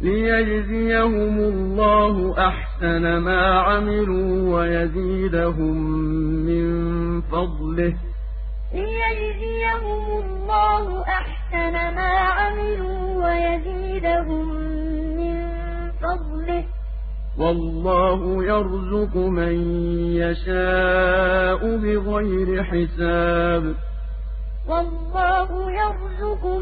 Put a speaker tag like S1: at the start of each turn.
S1: لِيَجْزِيَهُمُ اللَّهُ أَحْسَنَ مَا عَمِلُوا وَيَزِيدَهُم مِّن فَضْلِهِ ۗ.
S2: لِيَجْزِيَهُمُ اللَّهُ أَحْسَنَ مَا عَمِلُوا وَيَزِيدَهُم مِّن فَضْلِهِ ۗ.
S1: وَاللَّهُ يَرْزُقُ مَن يَشَاءُ بِغَيْرِ حِسَابٍ.
S2: وَاللَّهُ يَرْزُقُ